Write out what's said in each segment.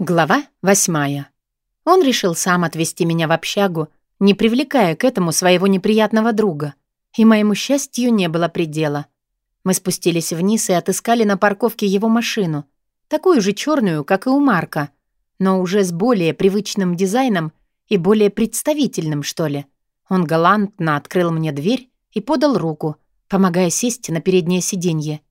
Глава восьмая. Он решил сам отвезти меня в общагу, не привлекая к этому своего неприятного друга. И моему счастью не было предела. Мы спустились вниз и отыскали на парковке его машину, такую же черную, как и у Марка, но уже с более привычным дизайном и более представительным, что ли. Он галантно открыл мне дверь и подал руку, помогая сесть на переднее сиденье.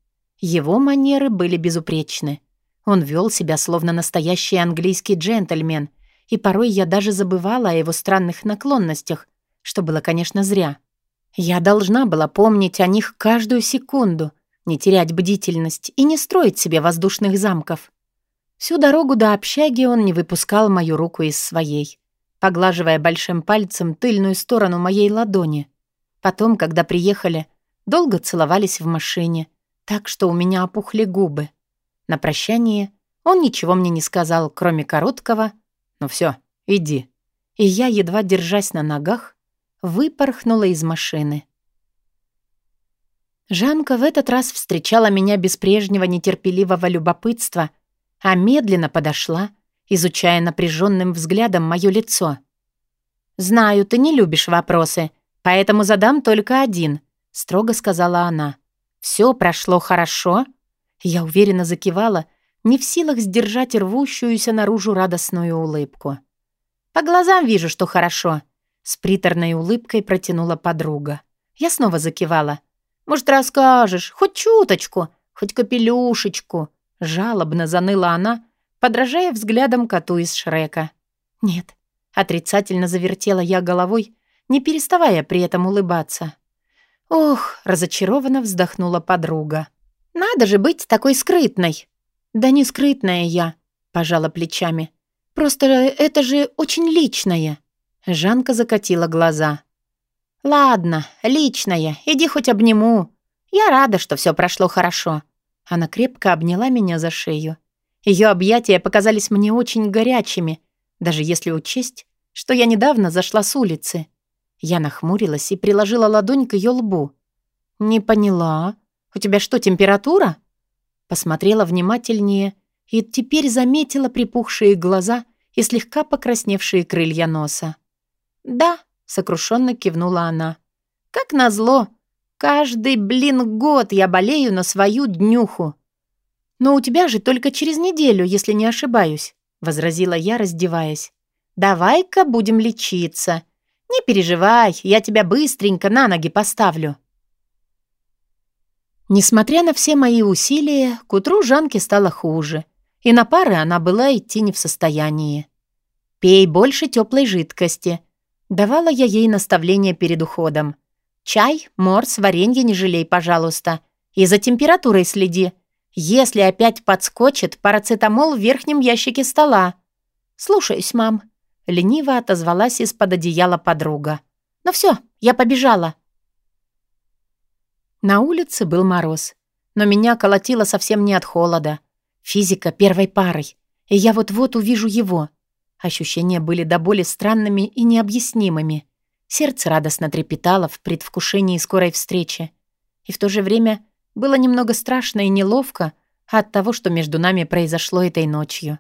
Его манеры были безупречны. Он вел себя словно настоящий английский джентльмен, и порой я даже забывала о его странных наклонностях, что было, конечно, зря. Я должна была помнить о них каждую секунду, не терять бдительность и не строить себе воздушных замков. Всю дорогу до общаги он не выпускал мою руку из своей, поглаживая большим пальцем тыльную сторону моей ладони. Потом, когда приехали, долго целовались в машине, так что у меня опухли губы. На прощание он ничего мне не сказал, кроме короткого «Ну все, иди». И я, едва держась на ногах, выпорхнула из машины. Жанка в этот раз встречала меня без прежнего нетерпеливого любопытства, а медленно подошла, изучая напряженным взглядом мое лицо. «Знаю, ты не любишь вопросы, поэтому задам только один», — строго сказала она. «Все прошло хорошо?» Я уверенно закивала, не в силах сдержать рвущуюся наружу радостную улыбку. «По глазам вижу, что хорошо», — с приторной улыбкой протянула подруга. Я снова закивала. «Может, расскажешь? Хоть чуточку, хоть капелюшечку?» Жалобно заныла она, подражая взглядом коту из Шрека. «Нет», — отрицательно завертела я головой, не переставая при этом улыбаться. «Ох», — разочарованно вздохнула подруга. «Надо же быть такой скрытной!» «Да не скрытная я», — пожала плечами. «Просто это же очень личное». Жанка закатила глаза. «Ладно, личное, иди хоть обниму. Я рада, что все прошло хорошо». Она крепко обняла меня за шею. Ее объятия показались мне очень горячими, даже если учесть, что я недавно зашла с улицы. Я нахмурилась и приложила ладонь к ее лбу. «Не поняла. У тебя что, температура?» Посмотрела внимательнее и теперь заметила припухшие глаза и слегка покрасневшие крылья носа. «Да», — сокрушенно кивнула она. «Как назло, каждый, блин, год я болею на свою днюху». «Но у тебя же только через неделю, если не ошибаюсь», — возразила я, раздеваясь. «Давай-ка будем лечиться. Не переживай, я тебя быстренько на ноги поставлю». Несмотря на все мои усилия, к утру Жанке стало хуже, и на пары она была идти не в состоянии. «Пей больше теплой жидкости», — давала я ей наставление перед уходом. «Чай, морс, варенье не жалей, пожалуйста. И за температурой следи. Если опять подскочит, парацетамол в верхнем ящике стола». «Слушаюсь, мам», — лениво отозвалась из-под одеяла подруга. «Ну все, я побежала». На улице был мороз, но меня колотило совсем не от холода. Физика первой парой, и я вот-вот увижу его. Ощущения были до боли странными и необъяснимыми. Сердце радостно трепетало в предвкушении скорой встречи. И в то же время было немного страшно и неловко от того, что между нами произошло этой ночью.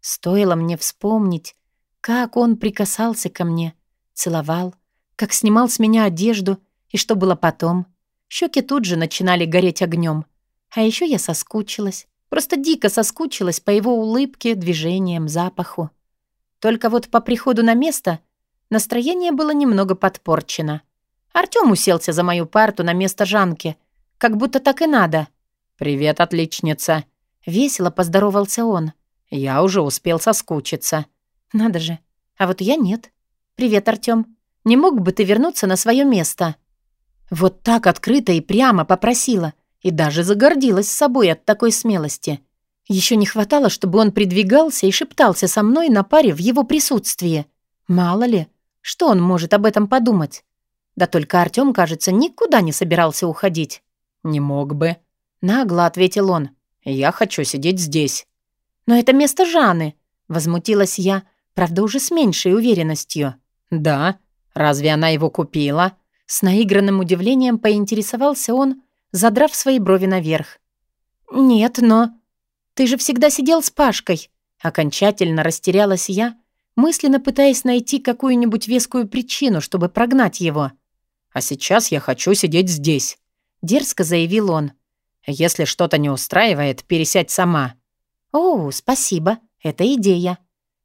Стоило мне вспомнить, как он прикасался ко мне, целовал, как снимал с меня одежду и что было потом — Щеки тут же начинали гореть огнем. А еще я соскучилась. Просто дико соскучилась по его улыбке, движениям, запаху. Только вот по приходу на место настроение было немного подпорчено. Артём уселся за мою парту на место Жанки, как будто так и надо. «Привет, отличница!» Весело поздоровался он. «Я уже успел соскучиться». «Надо же. А вот я нет. Привет, Артём. Не мог бы ты вернуться на свое место?» Вот так открыто и прямо попросила, и даже загордилась собой от такой смелости. Еще не хватало, чтобы он придвигался и шептался со мной на паре в его присутствии. Мало ли, что он может об этом подумать. Да только Артём, кажется, никуда не собирался уходить. «Не мог бы», — нагло ответил он. «Я хочу сидеть здесь». «Но это место Жаны», — возмутилась я, правда, уже с меньшей уверенностью. «Да? Разве она его купила?» С наигранным удивлением поинтересовался он, задрав свои брови наверх. «Нет, но... Ты же всегда сидел с Пашкой. Окончательно растерялась я, мысленно пытаясь найти какую-нибудь вескую причину, чтобы прогнать его. «А сейчас я хочу сидеть здесь», — дерзко заявил он. «Если что-то не устраивает, пересядь сама». «О, спасибо, это идея».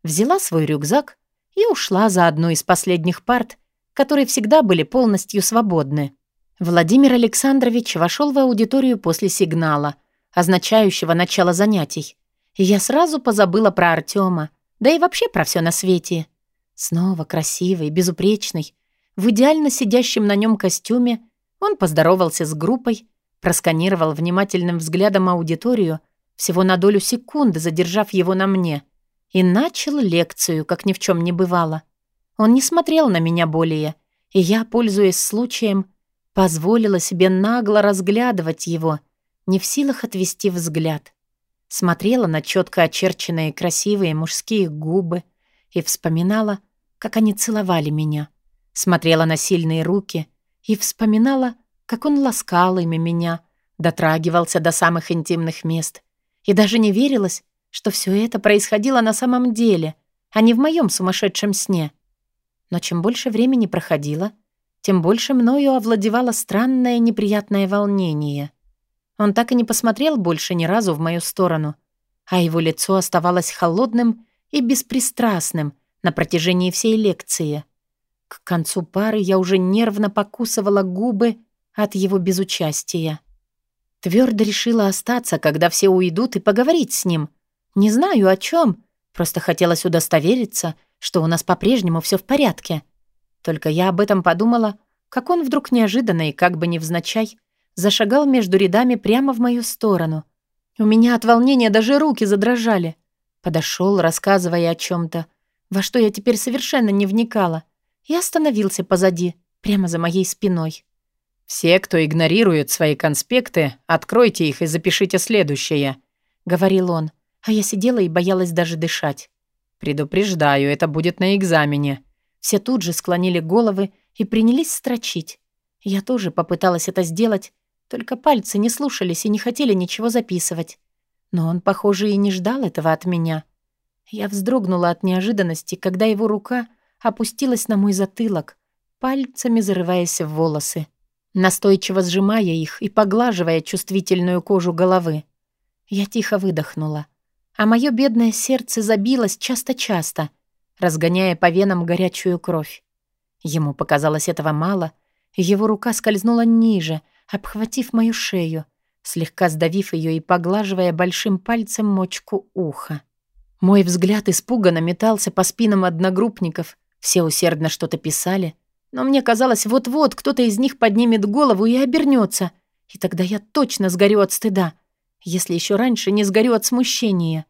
Взяла свой рюкзак и ушла за одну из последних парт, которые всегда были полностью свободны. Владимир Александрович вошел в аудиторию после сигнала, означающего начало занятий. Я сразу позабыла про Артема, да и вообще про все на свете. Снова красивый, безупречный, в идеально сидящем на нем костюме, он поздоровался с группой, просканировал внимательным взглядом аудиторию, всего на долю секунды задержав его на мне, и начал лекцию, как ни в чем не бывало. Он не смотрел на меня более, и я, пользуясь случаем, позволила себе нагло разглядывать его, не в силах отвести взгляд смотрела на четко очерченные красивые мужские губы и вспоминала, как они целовали меня. Смотрела на сильные руки и вспоминала, как он ласкал ими меня, дотрагивался до самых интимных мест. И даже не верилось, что все это происходило на самом деле, а не в моем сумасшедшем сне. Но чем больше времени проходило, тем больше мною овладевало странное неприятное волнение — он так и не посмотрел больше ни разу в мою сторону, а его лицо оставалось холодным и беспристрастным на протяжении всей лекции. К концу пары я уже нервно покусывала губы от его безучастия. Твердо решила остаться, когда все уйдут, и поговорить с ним. Не знаю о чем, просто хотелось удостовериться, что у нас по-прежнему все в порядке. Только я об этом подумала, как он вдруг неожиданно и как бы невзначай зашагал между рядами прямо в мою сторону. У меня от волнения даже руки задрожали. Подошел, рассказывая о чем-то, во что я теперь совершенно не вникала, и остановился позади, прямо за моей спиной. «Все, кто игнорирует свои конспекты, откройте их и запишите следующее», — говорил он, а я сидела и боялась даже дышать. «Предупреждаю, это будет на экзамене». Все тут же склонили головы и принялись строчить. Я тоже попыталась это сделать, только пальцы не слушались и не хотели ничего записывать. Но он, похоже, и не ждал этого от меня. Я вздрогнула от неожиданности, когда его рука опустилась на мой затылок, пальцами зарываясь в волосы, настойчиво сжимая их и поглаживая чувствительную кожу головы. Я тихо выдохнула, а мое бедное сердце забилось часто-часто, разгоняя по венам горячую кровь. Ему показалось этого мало, его рука скользнула ниже — обхватив мою шею, слегка сдавив ее и поглаживая большим пальцем мочку уха. Мой взгляд испуганно метался по спинам одногруппников, все усердно что-то писали, но мне казалось, вот-вот кто-то из них поднимет голову и обернется, и тогда я точно сгорю от стыда, если еще раньше не сгорю от смущения.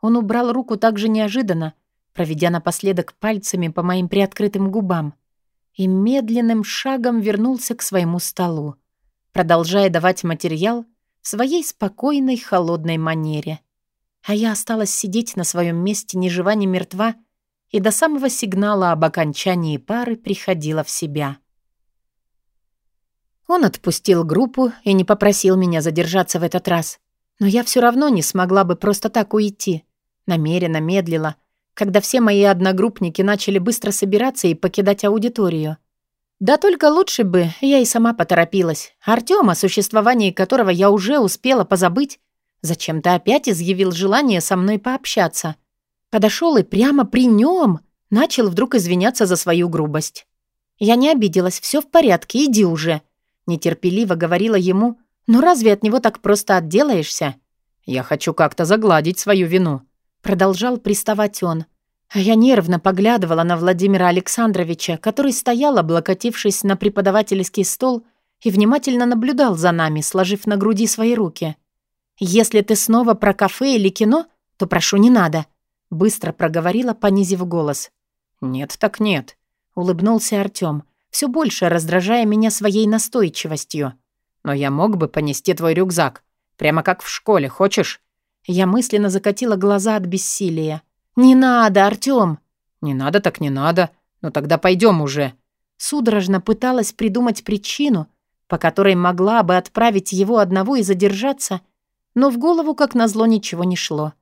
Он убрал руку так же неожиданно, проведя напоследок пальцами по моим приоткрытым губам, и медленным шагом вернулся к своему столу продолжая давать материал в своей спокойной, холодной манере. А я осталась сидеть на своем месте ни жива, ни мертва, и до самого сигнала об окончании пары приходила в себя. Он отпустил группу и не попросил меня задержаться в этот раз. Но я все равно не смогла бы просто так уйти. Намеренно медлила, когда все мои одногруппники начали быстро собираться и покидать аудиторию. Да только лучше бы я и сама поторопилась. Артём, о существовании которого я уже успела позабыть, зачем-то опять изъявил желание со мной пообщаться. Подошел и прямо при нем начал вдруг извиняться за свою грубость. Я не обиделась, все в порядке, иди уже. Нетерпеливо говорила ему, ну разве от него так просто отделаешься? Я хочу как-то загладить свою вину. Продолжал приставать он. А я нервно поглядывала на Владимира Александровича, который стоял, облокотившись на преподавательский стол и внимательно наблюдал за нами, сложив на груди свои руки. «Если ты снова про кафе или кино, то прошу, не надо», — быстро проговорила, понизив голос. «Нет так нет», — улыбнулся Артём, все больше раздражая меня своей настойчивостью. «Но я мог бы понести твой рюкзак, прямо как в школе, хочешь?» Я мысленно закатила глаза от бессилия. «Не надо, Артём!» «Не надо так не надо. Ну тогда пойдем уже». Судорожно пыталась придумать причину, по которой могла бы отправить его одного и задержаться, но в голову, как назло, ничего не шло.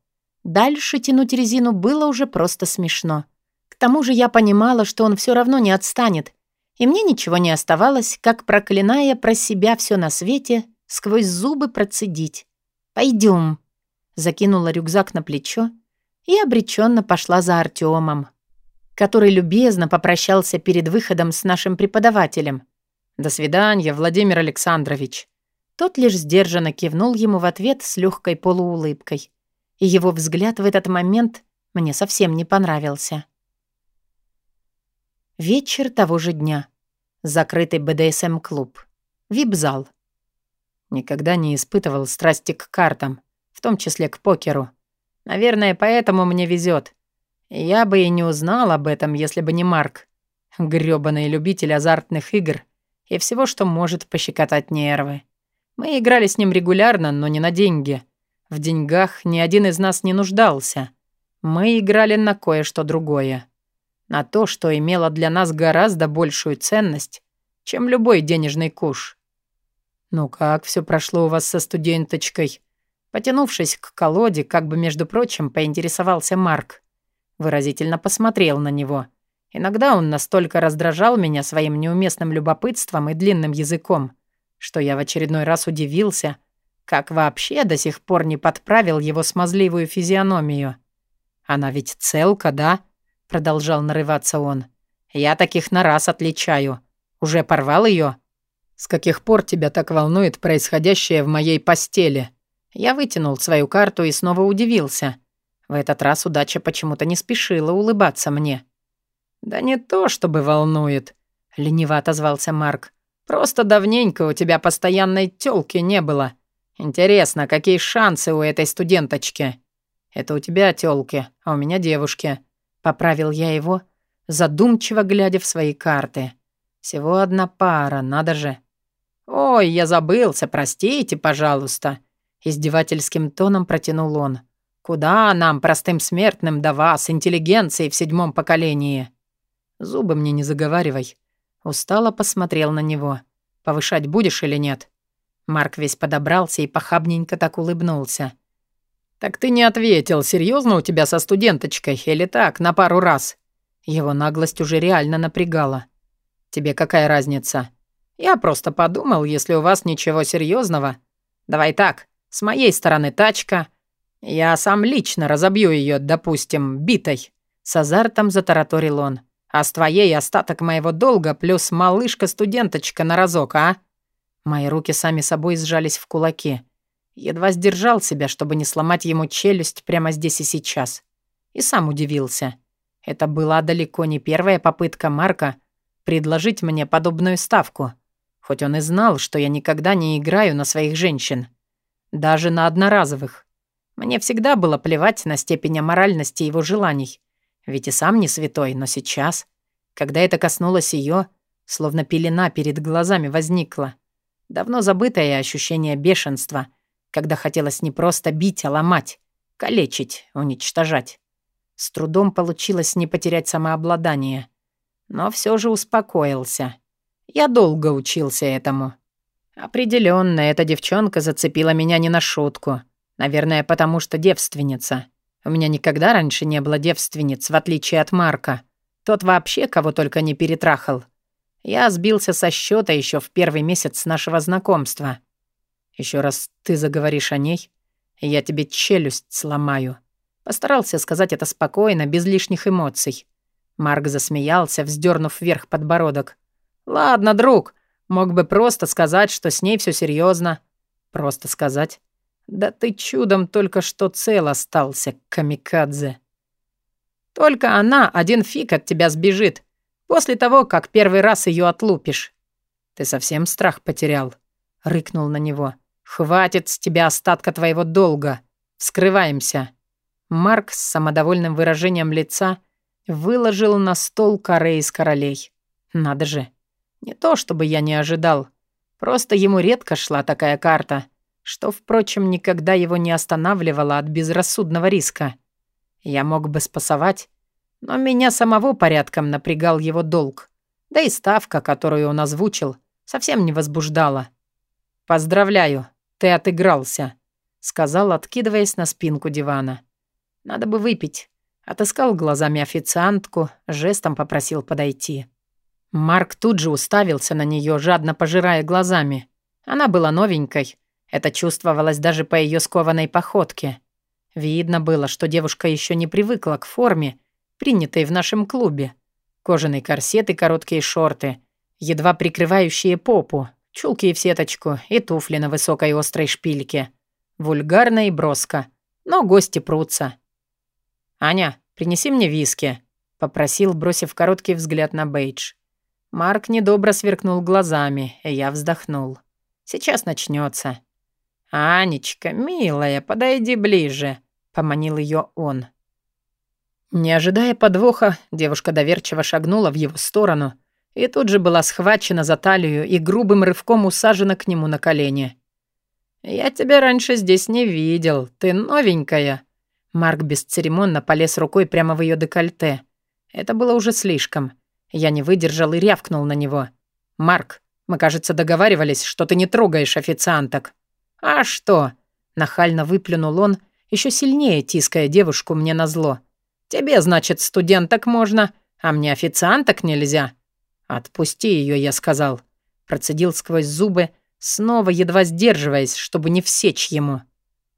Дальше тянуть резину было уже просто смешно. К тому же я понимала, что он все равно не отстанет, и мне ничего не оставалось, как, проклиная про себя все на свете, сквозь зубы процедить. «Пойдем», — закинула рюкзак на плечо и обреченно пошла за Артемом, который любезно попрощался перед выходом с нашим преподавателем. «До свидания, Владимир Александрович». Тот лишь сдержанно кивнул ему в ответ с легкой полуулыбкой. И его взгляд в этот момент мне совсем не понравился. Вечер того же дня. Закрытый БДСМ-клуб. Вип-зал. Никогда не испытывал страсти к картам, в том числе к покеру. Наверное, поэтому мне везет. Я бы и не узнал об этом, если бы не Марк. грёбаный любитель азартных игр и всего, что может пощекотать нервы. Мы играли с ним регулярно, но не на деньги. В деньгах ни один из нас не нуждался. Мы играли на кое-что другое. На то, что имело для нас гораздо большую ценность, чем любой денежный куш. «Ну как все прошло у вас со студенточкой?» Потянувшись к колоде, как бы, между прочим, поинтересовался Марк. Выразительно посмотрел на него. Иногда он настолько раздражал меня своим неуместным любопытством и длинным языком, что я в очередной раз удивился, как вообще до сих пор не подправил его смазливую физиономию. «Она ведь целка, да?» — продолжал нарываться он. «Я таких на раз отличаю. Уже порвал ее? «С каких пор тебя так волнует происходящее в моей постели?» Я вытянул свою карту и снова удивился. В этот раз удача почему-то не спешила улыбаться мне. «Да не то, чтобы волнует», — лениво отозвался Марк. Просто давненько у тебя постоянной тёлки не было. Интересно, какие шансы у этой студенточки? Это у тебя тёлки, а у меня девушки. Поправил я его, задумчиво глядя в свои карты. Всего одна пара, надо же. Ой, я забылся, простите, пожалуйста. Издевательским тоном протянул он. Куда нам, простым смертным, до вас, интеллигенции в седьмом поколении? Зубы мне не заговаривай. Устало посмотрел на него. «Повышать будешь или нет?» Марк весь подобрался и похабненько так улыбнулся. «Так ты не ответил, серьезно у тебя со студенточкой или так, на пару раз?» Его наглость уже реально напрягала. «Тебе какая разница?» «Я просто подумал, если у вас ничего серьезного. Давай так, с моей стороны тачка. Я сам лично разобью ее, допустим, битой». С азартом затараторил он. А с твоей остаток моего долга плюс малышка-студенточка на разок, а?» Мои руки сами собой сжались в кулаки. Едва сдержал себя, чтобы не сломать ему челюсть прямо здесь и сейчас. И сам удивился. Это была далеко не первая попытка Марка предложить мне подобную ставку. Хоть он и знал, что я никогда не играю на своих женщин. Даже на одноразовых. Мне всегда было плевать на степень аморальности его желаний. Ведь и сам не святой, но сейчас, когда это коснулось ее, словно пелена перед глазами возникла. Давно забытое ощущение бешенства, когда хотелось не просто бить, а ломать, калечить, уничтожать. С трудом получилось не потерять самообладание. Но все же успокоился. Я долго учился этому. Определенно, эта девчонка зацепила меня не на шутку. Наверное, потому что девственница. У меня никогда раньше не было девственниц, в отличие от Марка. Тот вообще кого только не перетрахал. Я сбился со счета еще в первый месяц нашего знакомства. Еще раз ты заговоришь о ней, я тебе челюсть сломаю. Постарался сказать это спокойно, без лишних эмоций. Марк засмеялся, вздернув вверх подбородок. «Ладно, друг, мог бы просто сказать, что с ней все серьезно. Просто сказать. Да ты чудом только что цел остался, камикадзе. Только она один фиг от тебя сбежит, после того, как первый раз ее отлупишь. Ты совсем страх потерял? Рыкнул на него. Хватит с тебя остатка твоего долга. Вскрываемся. Марк с самодовольным выражением лица выложил на стол коры из королей. Надо же. Не то, чтобы я не ожидал. Просто ему редко шла такая карта — что, впрочем, никогда его не останавливало от безрассудного риска. Я мог бы спасовать, но меня самого порядком напрягал его долг, да и ставка, которую он озвучил, совсем не возбуждала. «Поздравляю, ты отыгрался», — сказал, откидываясь на спинку дивана. Надо бы выпить. Отыскал глазами официантку, жестом попросил подойти. Марк тут же уставился на нее, жадно пожирая глазами. Она была новенькой. Это чувствовалось даже по ее скованной походке. Видно было, что девушка еще не привыкла к форме, принятой в нашем клубе. Кожаный корсет и короткие шорты, едва прикрывающие попу, чулки в сеточку и туфли на высокой острой шпильке. Вульгарно и броско. Но гости прутся. «Аня, принеси мне виски», — попросил, бросив короткий взгляд на Бейдж. Марк недобро сверкнул глазами, и я вздохнул. «Сейчас начнется. «Анечка, милая, подойди ближе», — поманил ее он. Не ожидая подвоха, девушка доверчиво шагнула в его сторону и тут же была схвачена за талию и грубым рывком усажена к нему на колени. «Я тебя раньше здесь не видел, ты новенькая». Марк бесцеремонно полез рукой прямо в ее декольте. Это было уже слишком. Я не выдержал и рявкнул на него. «Марк, мы, кажется, договаривались, что ты не трогаешь официанток». «А что?» — нахально выплюнул он, еще сильнее тиская девушку мне назло. «Тебе, значит, студенток можно, а мне официанток нельзя». «Отпусти ее, я сказал». Процедил сквозь зубы, снова едва сдерживаясь, чтобы не всечь ему.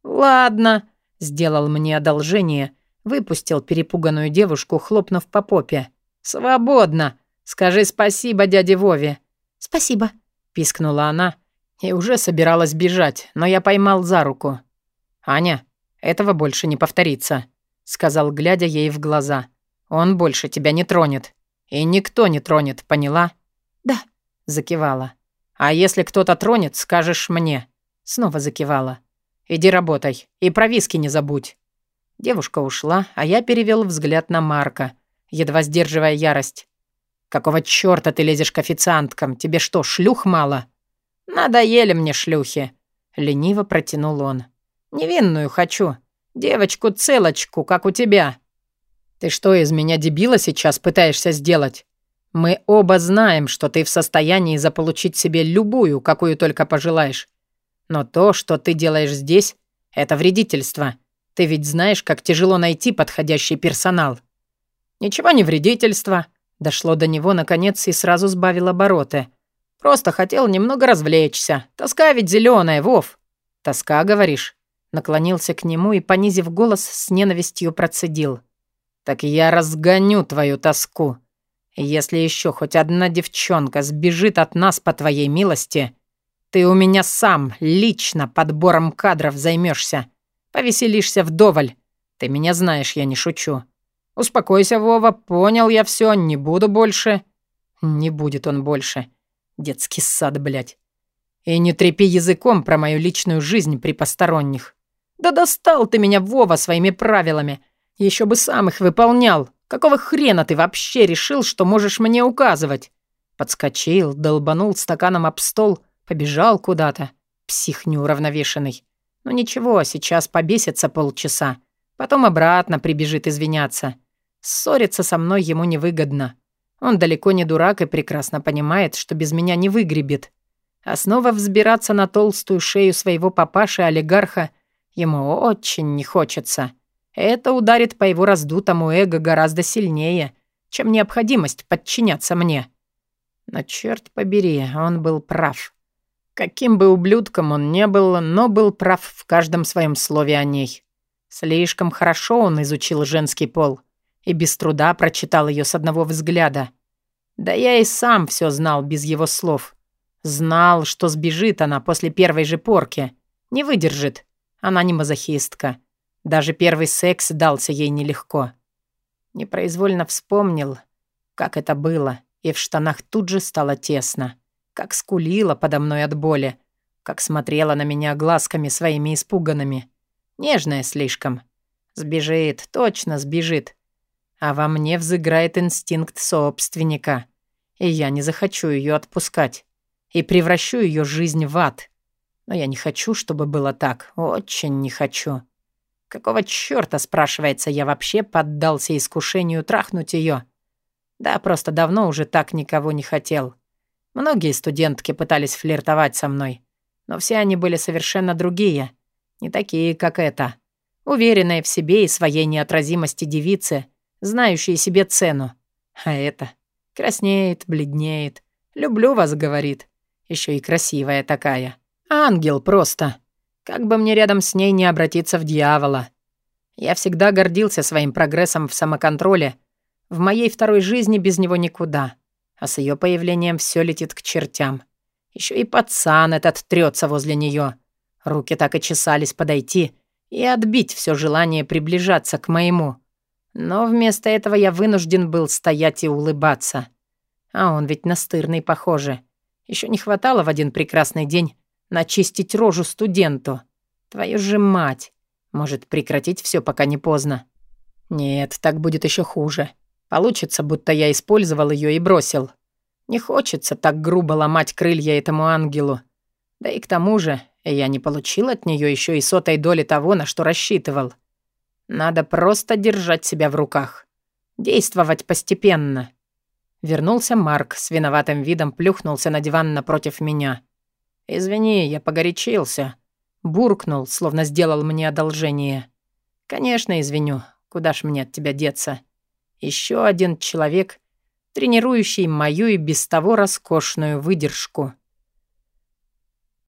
«Ладно», — сделал мне одолжение, выпустил перепуганную девушку, хлопнув по попе. «Свободно. Скажи спасибо дяде Вове». «Спасибо», — пискнула она и уже собиралась бежать, но я поймал за руку. «Аня, этого больше не повторится», — сказал, глядя ей в глаза. «Он больше тебя не тронет. И никто не тронет, поняла?» «Да», — закивала. «А если кто-то тронет, скажешь мне». Снова закивала. «Иди работай. И про виски не забудь». Девушка ушла, а я перевел взгляд на Марка, едва сдерживая ярость. «Какого чёрта ты лезешь к официанткам? Тебе что, шлюх мало?» «Надоели мне шлюхи», — лениво протянул он. «Невинную хочу. Девочку-целочку, как у тебя». «Ты что, из меня дебила сейчас пытаешься сделать? Мы оба знаем, что ты в состоянии заполучить себе любую, какую только пожелаешь. Но то, что ты делаешь здесь, это вредительство. Ты ведь знаешь, как тяжело найти подходящий персонал». «Ничего не вредительство», — дошло до него наконец и сразу сбавил обороты — Просто хотел немного развлечься. Тоска ведь зеленая, Вов. Тоска, говоришь? Наклонился к нему и, понизив голос, с ненавистью процедил. Так я разгоню твою тоску. Если еще хоть одна девчонка сбежит от нас по твоей милости, ты у меня сам лично подбором кадров займешься. Повеселишься вдоволь. Ты меня знаешь, я не шучу. Успокойся, Вова, понял я все, не буду больше. Не будет он больше. Детский сад, блядь. И не трепи языком про мою личную жизнь при посторонних. Да достал ты меня, Вова, своими правилами. Еще бы сам их выполнял. Какого хрена ты вообще решил, что можешь мне указывать? Подскочил, долбанул стаканом об стол, побежал куда-то. Псих неуравновешенный. Ну ничего, сейчас побесится полчаса. Потом обратно прибежит извиняться. Ссориться со мной ему невыгодно. Он далеко не дурак и прекрасно понимает, что без меня не выгребет. А снова взбираться на толстую шею своего папаши-олигарха ему очень не хочется. Это ударит по его раздутому эго гораздо сильнее, чем необходимость подчиняться мне. Но черт побери, он был прав. Каким бы ублюдком он не был, но был прав в каждом своем слове о ней. Слишком хорошо он изучил женский пол — и без труда прочитал ее с одного взгляда. Да я и сам все знал без его слов. Знал, что сбежит она после первой же порки. Не выдержит. Она не мазохистка. Даже первый секс дался ей нелегко. Непроизвольно вспомнил, как это было, и в штанах тут же стало тесно. Как скулила подо мной от боли. Как смотрела на меня глазками своими испуганными. Нежная слишком. Сбежит, точно сбежит а во мне взыграет инстинкт собственника, и я не захочу ее отпускать и превращу ее жизнь в ад. Но я не хочу, чтобы было так, очень не хочу. Какого чёрта, спрашивается, я вообще поддался искушению трахнуть ее? Да, просто давно уже так никого не хотел. Многие студентки пытались флиртовать со мной, но все они были совершенно другие, не такие, как эта. Уверенная в себе и своей неотразимости девицы, знающая себе цену. А это краснеет, бледнеет. «Люблю вас», — говорит. Еще и красивая такая. Ангел просто. Как бы мне рядом с ней не обратиться в дьявола. Я всегда гордился своим прогрессом в самоконтроле. В моей второй жизни без него никуда. А с ее появлением все летит к чертям. Еще и пацан этот трется возле нее. Руки так и чесались подойти и отбить все желание приближаться к моему. Но вместо этого я вынужден был стоять и улыбаться. А он ведь настырный, похоже. Еще не хватало в один прекрасный день начистить рожу студенту. Твою же мать! Может, прекратить все, пока не поздно? Нет, так будет еще хуже. Получится, будто я использовал ее и бросил. Не хочется так грубо ломать крылья этому ангелу. Да и к тому же я не получил от нее еще и сотой доли того, на что рассчитывал. Надо просто держать себя в руках. Действовать постепенно. Вернулся Марк, с виноватым видом плюхнулся на диван напротив меня. «Извини, я погорячился». Буркнул, словно сделал мне одолжение. «Конечно, извиню. Куда ж мне от тебя деться? Еще один человек, тренирующий мою и без того роскошную выдержку».